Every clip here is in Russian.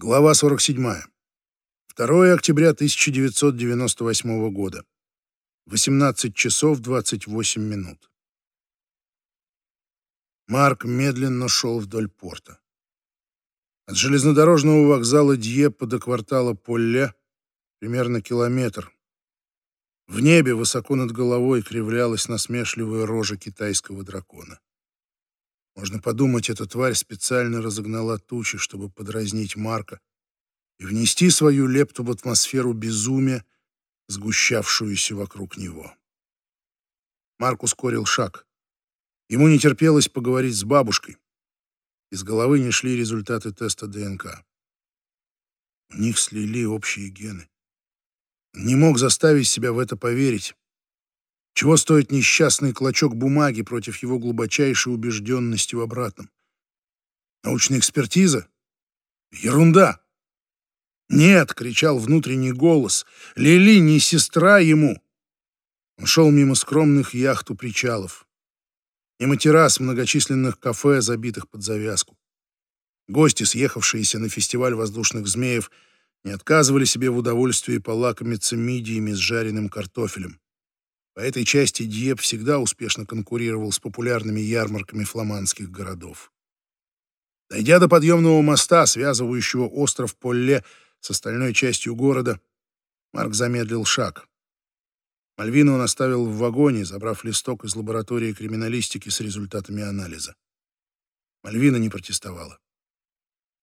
Глава 47. 2 октября 1998 года. 18 часов 28 минут. Марк медленно шел вдоль порта. От железнодорожного вокзала Дьеппа до квартала Полле примерно километр. В небе высоко над головой кривлялась насмешливая рожа китайского дракона. Можно подумать, эта тварь специально разогнала тучи, чтобы подразнить Марка и внести свою лепту в атмосферу безумия, сгущавшуюся вокруг него. Марк ускорил шаг. Ему не терпелось поговорить с бабушкой. Из головы не шли результаты теста ДНК. У них слили общие гены. Не мог заставить себя в это поверить. Чего стоит несчастный клочок бумаги против его глубочайшей убежденности в обратном? Научная экспертиза? Ерунда! «Нет!» — кричал внутренний голос. «Лили не сестра ему!» Он шел мимо скромных яхт у причалов, мимо террас многочисленных кафе, забитых под завязку. Гости, съехавшиеся на фестиваль воздушных змеев, не отказывали себе в удовольствии полакомиться мидиями с жареным картофелем. По этой части Диеп всегда успешно конкурировал с популярными ярмарками фламандских городов. Дойдя до подъемного моста, связывающего остров Полле с остальной частью города, Марк замедлил шаг. Мальвину он оставил в вагоне, забрав листок из лаборатории криминалистики с результатами анализа. Мальвина не протестовала.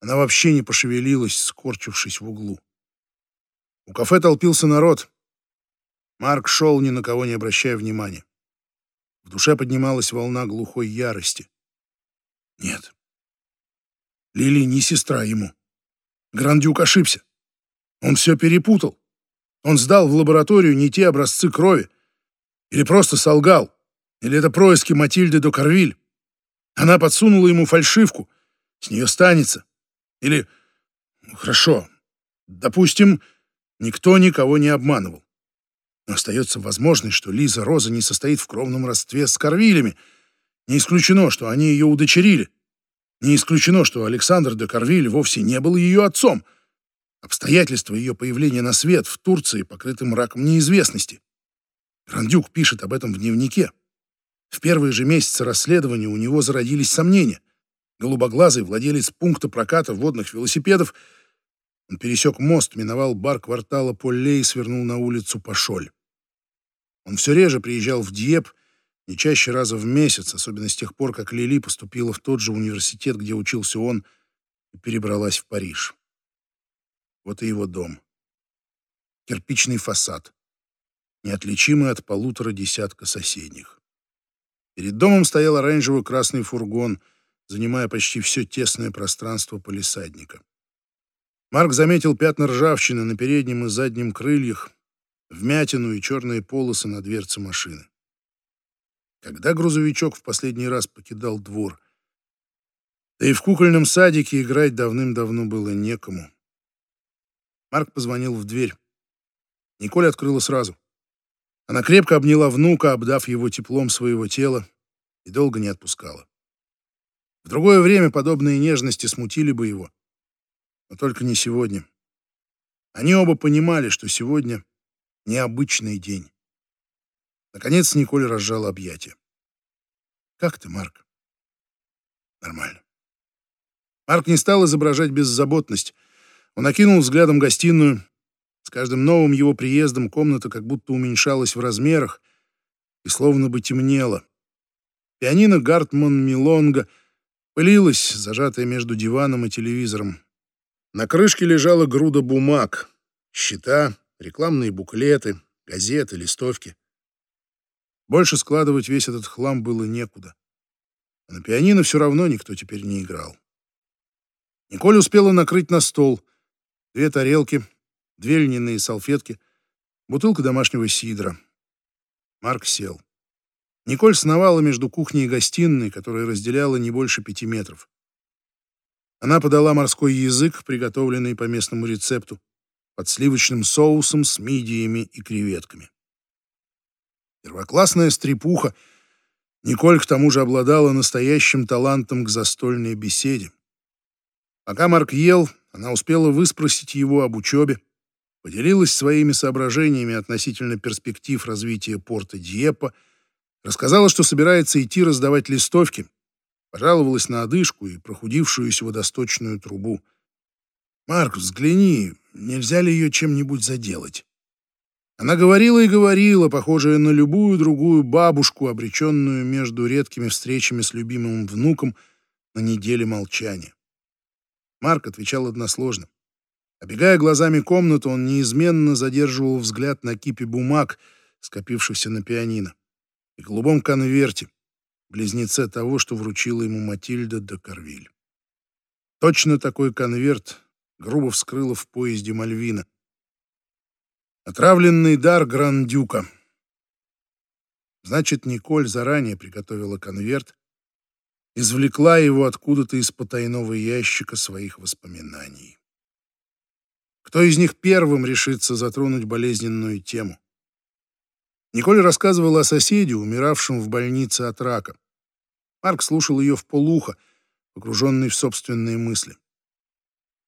Она вообще не пошевелилась, скорчившись в углу. У кафе толпился народ, Марк шел, ни на кого не обращая внимания. В душе поднималась волна глухой ярости. Нет. Лили не сестра ему. Грандюк ошибся. Он все перепутал. Он сдал в лабораторию не те образцы крови. Или просто солгал. Или это происки Матильды до Корвиль. Она подсунула ему фальшивку. С нее станется. Или... Хорошо. Допустим, никто никого не обманывал. Но остается возможность, что Лиза Роза не состоит в кровном родстве с Корвилями. Не исключено, что они ее удочерили. Не исключено, что Александр де Корвиль вовсе не был ее отцом. Обстоятельства ее появления на свет в Турции покрыты мраком неизвестности. Грандюк пишет об этом в дневнике. В первые же месяцы расследования у него зародились сомнения. Голубоглазый владелец пункта проката водных велосипедов он пересек мост, миновал бар квартала Полле и свернул на улицу Пашоль. Он все реже приезжал в Диеп, не чаще раза в месяц, особенно с тех пор, как Лили поступила в тот же университет, где учился он, и перебралась в Париж. Вот и его дом. Кирпичный фасад, неотличимый от полутора десятка соседних. Перед домом стоял оранжево-красный фургон, занимая почти все тесное пространство полисадника. Марк заметил пятна ржавчины на переднем и заднем крыльях, вмятину и черные полосы на дверце машины. Когда грузовичок в последний раз покидал двор? Да и в кукольном садике играть давным-давно было некому. Марк позвонил в дверь. Николь открыла сразу. Она крепко обняла внука, обдав его теплом своего тела, и долго не отпускала. В другое время подобные нежности смутили бы его. Но только не сегодня. Они оба понимали, что сегодня необычный день. Наконец Николь разжала объятия. «Как ты, Марк?» «Нормально». Марк не стал изображать беззаботность. Он окинул взглядом гостиную. С каждым новым его приездом комната как будто уменьшалась в размерах и словно бы темнела. Пианино Гартман Милонга пылилось, зажатое между диваном и телевизором. На крышке лежала груда бумаг, счета, рекламные буклеты, газеты, листовки. Больше складывать весь этот хлам было некуда. А на пианино все равно никто теперь не играл. Николь успела накрыть на стол две тарелки, две льняные салфетки, бутылка домашнего сидра. Марк сел. Николь сновала между кухней и гостиной, которая разделяла не больше пяти метров. Она подала морской язык, приготовленный по местному рецепту, под сливочным соусом с мидиями и креветками. Первоклассная стрепуха. Николь к тому же обладала настоящим талантом к застольной беседе. Пока Марк ел, она успела выспросить его об учебе, поделилась своими соображениями относительно перспектив развития порта Диепа, рассказала, что собирается идти раздавать листовки, пожаловалась на одышку и прохудившуюся водосточную трубу. «Марк, взгляни, нельзя ли ее чем-нибудь заделать?» Она говорила и говорила, похожая на любую другую бабушку, обреченную между редкими встречами с любимым внуком на неделе молчания. Марк отвечал односложно. Обегая глазами комнату, он неизменно задерживал взгляд на кипе бумаг, скопившихся на пианино, и голубом конверте, близнеце того, что вручила ему Матильда де Карвиль. Точно такой конверт грубо вскрыла в поезде Мальвина. Отравленный дар Грандюка. Значит, Николь заранее приготовила конверт, извлекла его откуда-то из потайного ящика своих воспоминаний. Кто из них первым решится затронуть болезненную тему? Николь рассказывала о соседе, умиравшем в больнице от рака. Марк слушал ее в полухо, погруженный в собственные мысли.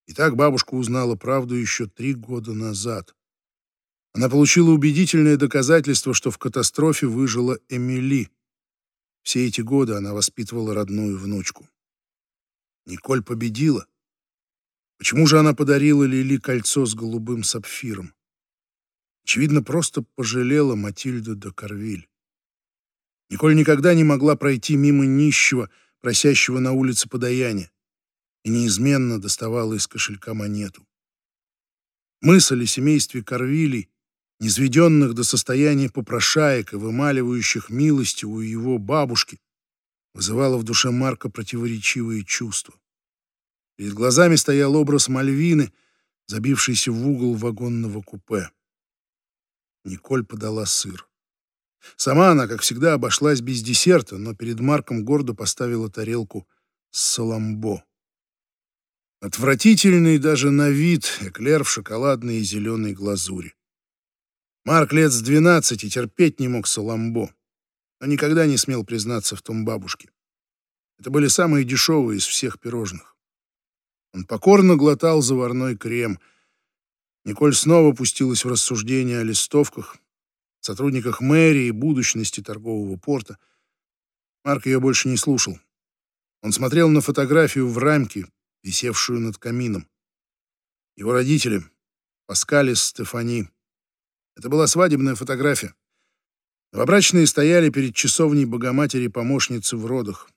И так бабушка узнала правду еще три года назад. Она получила убедительное доказательство, что в катастрофе выжила Эмили. Все эти годы она воспитывала родную внучку. Николь победила. Почему же она подарила Лили кольцо с голубым сапфиром? Очевидно, просто пожалела Матильду де Карвиль. Николь никогда не могла пройти мимо нищего, просящего на улице подаяния, и неизменно доставала из кошелька монету. Мысль о семействе Карвилей низведенных до состояния попрошаек и вымаливающих милости у его бабушки, вызывало в душе Марка противоречивые чувства. Перед глазами стоял образ Мальвины, забившийся в угол вагонного купе. Николь подала сыр. Сама она, как всегда, обошлась без десерта, но перед Марком гордо поставила тарелку с саламбо. Отвратительный даже на вид эклер в шоколадной и зеленой глазури. Марк лет с двенадцати терпеть не мог Саламбо, но никогда не смел признаться в том бабушке. Это были самые дешевые из всех пирожных. Он покорно глотал заварной крем. Николь снова пустилась в рассуждения о листовках, сотрудниках мэрии и будущности торгового порта. Марк ее больше не слушал. Он смотрел на фотографию в рамке, висевшую над камином. Его родители, Паскаль и Стефани, это была свадебная фотография. Новобрачные стояли перед часовней Богоматери-помощницы в родах.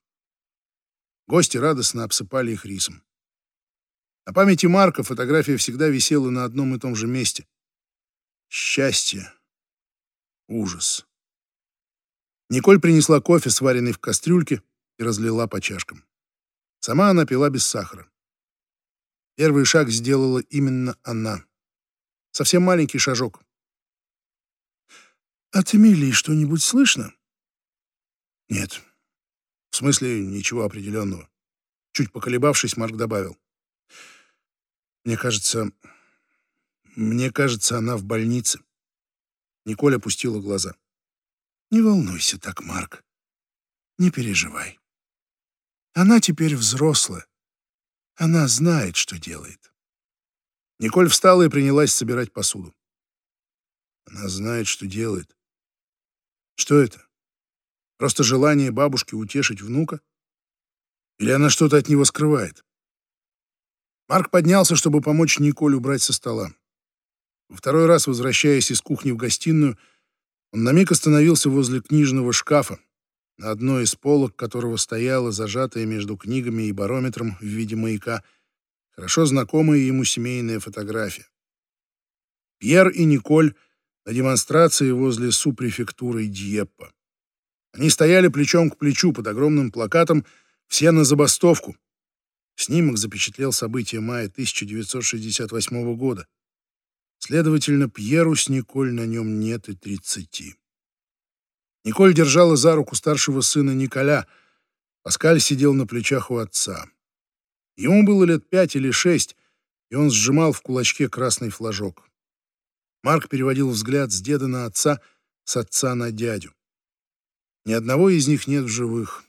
Гости радостно обсыпали их рисом. На памяти Марка фотография всегда висела на одном и том же месте. Счастье. Ужас. Николь принесла кофе, сваренный в кастрюльке, и разлила по чашкам. Сама она пила без сахара. Первый шаг сделала именно она. Совсем маленький шажок. От Эмилии что-нибудь слышно? Нет. В смысле, ничего определенного. Чуть поколебавшись, Марк добавил. Мне кажется... Мне кажется, она в больнице. Николь опустила глаза. Не волнуйся так, Марк. Не переживай. Она теперь взрослая. Она знает, что делает. Николь встала и принялась собирать посуду. Она знает, что делает. Что это? Просто желание бабушки утешить внука? Или она что-то от него скрывает? Марк поднялся, чтобы помочь Николь убрать со стола. Второй раз, возвращаясь из кухни в гостиную, он на миг остановился возле книжного шкафа, на одной из полок которого стояла зажатая между книгами и барометром в виде маяка хорошо знакомая ему семейная фотография. Пьер и Николь — на демонстрации возле супрефектуры Дьеппа. Они стояли плечом к плечу под огромным плакатом «Все на забастовку». Снимок запечатлел события мая 1968 года. Следовательно, Пьеру с Николь на нем нет и тридцати. Николь держала за руку старшего сына Николя. Паскаль сидел на плечах у отца. Ему было лет пять или шесть, и он сжимал в кулачке красный флажок. Марк переводил взгляд с деда на отца, с отца на дядю. Ни одного из них нет в живых.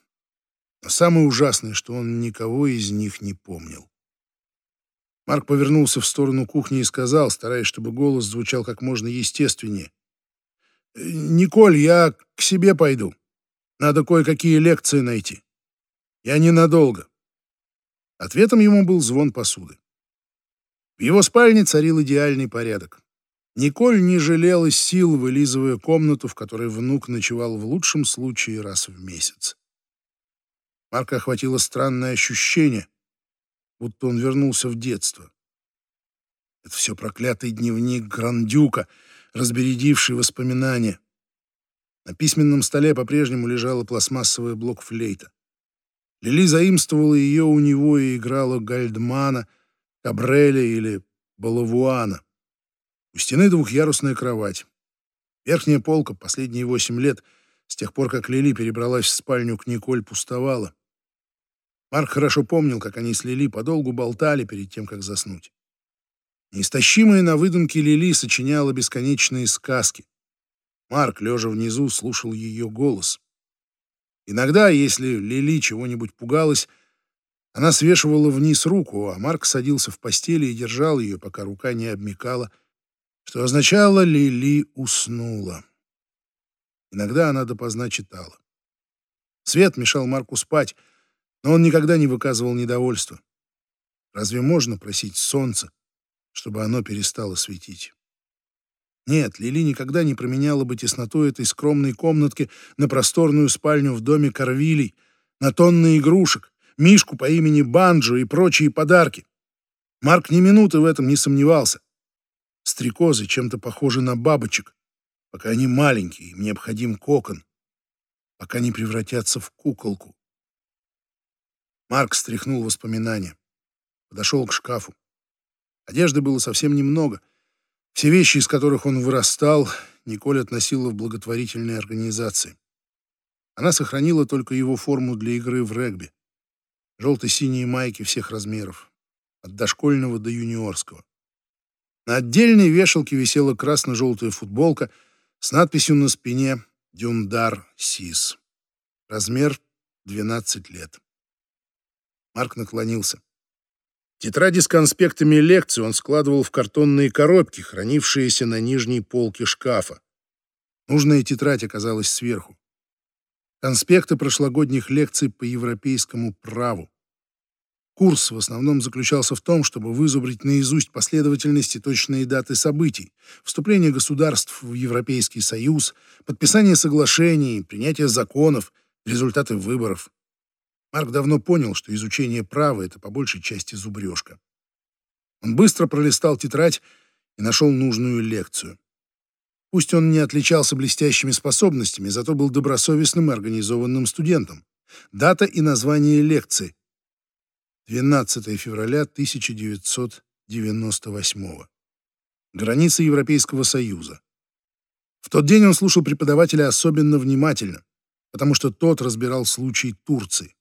Но самое ужасное, что он никого из них не помнил. Марк повернулся в сторону кухни и сказал, стараясь, чтобы голос звучал как можно естественнее. «Николь, я к себе пойду. Надо кое-какие лекции найти. Я ненадолго». Ответом ему был звон посуды. В его спальне царил идеальный порядок. Николь не жалела сил, вылизывая комнату, в которой внук ночевал в лучшем случае раз в месяц. Марка охватило странное ощущение, будто он вернулся в детство. Это все проклятый дневник Грандюка, разбередивший воспоминания. На письменном столе по-прежнему лежала пластмассовая блокфлейта. Лили заимствовала ее у него и играла Гальдмана, Кабреля или Балавуана. У стены двухъярусная кровать. Верхняя полка последние восемь лет, с тех пор, как Лили перебралась в спальню к Николь, пустовала. Марк хорошо помнил, как они с Лили подолгу болтали перед тем, как заснуть. Неистощимая на выдумке Лили сочиняла бесконечные сказки. Марк, лежа внизу, слушал ее голос. Иногда, если Лили чего-нибудь пугалась, она свешивала вниз руку, а Марк садился в постели и держал ее, пока рука не обмекала, что означало «Лили уснула». Иногда она допоздна читала. Свет мешал Марку спать, но он никогда не выказывал недовольства. Разве можно просить солнца, чтобы оно перестало светить? Нет, Лили никогда не променяла бы тесноту этой скромной комнатки на просторную спальню в доме Корвилей, на тонны игрушек, мишку по имени Банджо и прочие подарки. Марк ни минуты в этом не сомневался. Стрекозы чем-то похожи на бабочек, пока они маленькие, им необходим кокон, пока не превратятся в куколку. Марк стряхнул воспоминания. Подошел к шкафу. Одежды было совсем немного. Все вещи, из которых он вырастал, Николь относила в благотворительные организации. Она сохранила только его форму для игры в регби. Желто-синие майки всех размеров, от дошкольного до юниорского. На отдельной вешалке висела красно-желтая футболка с надписью на спине «Дюндар Сис». Размер 12 лет. Марк наклонился. Тетради с конспектами лекций он складывал в картонные коробки, хранившиеся на нижней полке шкафа. Нужная тетрадь оказалась сверху. Конспекты прошлогодних лекций по европейскому праву. Курс в основном заключался в том, чтобы вызубрить наизусть последовательности точные даты событий, вступление государств в Европейский Союз, подписание соглашений, принятие законов, результаты выборов. Марк давно понял, что изучение права — это по большей части зубрежка. Он быстро пролистал тетрадь и нашел нужную лекцию. Пусть он не отличался блестящими способностями, зато был добросовестным и организованным студентом. Дата и название лекции. 12 февраля 1998 Границы Европейского Союза. В тот день он слушал преподавателя особенно внимательно, потому что тот разбирал случай Турции.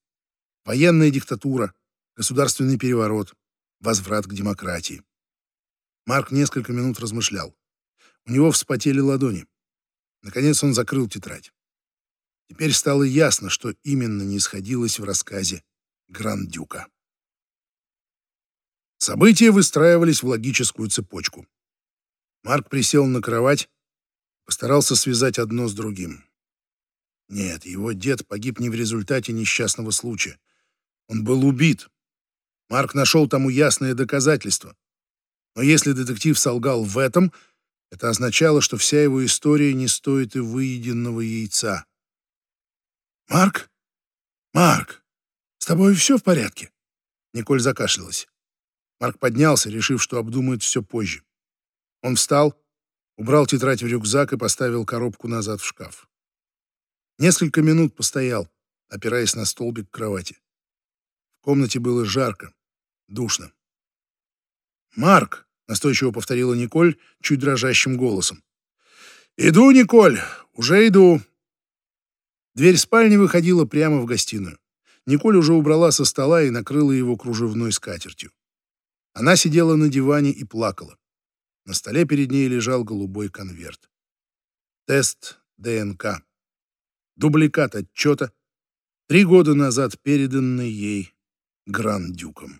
Военная диктатура, государственный переворот, возврат к демократии. Марк несколько минут размышлял. У него вспотели ладони. Наконец он закрыл тетрадь. Теперь стало ясно, что именно не сходилось в рассказе Грандюка. События выстраивались в логическую цепочку. Марк присел на кровать, постарался связать одно с другим. Нет, его дед погиб не в результате несчастного случая. Он был убит. Марк нашел тому ясное доказательство. Но если детектив солгал в этом, это означало, что вся его история не стоит и выеденного яйца. «Марк? Марк, с тобой все в порядке?» Николь закашлялась. Марк поднялся, решив, что обдумает все позже. Он встал, убрал тетрадь в рюкзак и поставил коробку назад в шкаф. Несколько минут постоял, опираясь на столбик кровати. В комнате было жарко, душно. «Марк!» — настойчиво повторила Николь чуть дрожащим голосом. «Иду, Николь, уже иду!» Дверь спальни выходила прямо в гостиную. Николь уже убрала со стола и накрыла его кружевной скатертью. Она сидела на диване и плакала. На столе перед ней лежал голубой конверт. Тест ДНК. Дубликат отчета, три года назад переданный ей Грандюком.